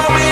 for me.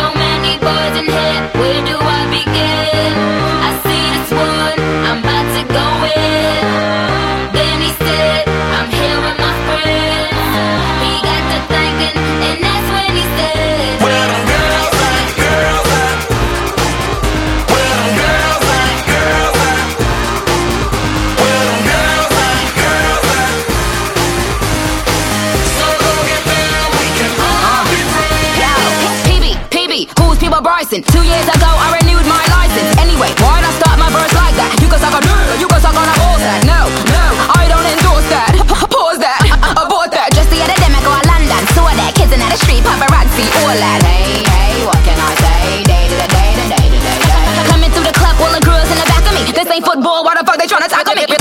pricing. Two years ago, I renewed my license. Anyway, why'd I start my verse like that? You can suck on or you can suck on a balls that. No, no, I don't endorse that. Pause that, I that. Just the other day, I go to London, saw that kids in the street, paparazzi, all that. Hey, hey, what can I say? Day to the day, to day to day. Coming through the club, all the girls in the back of me. This ain't football, why the fuck they tryna tackle me?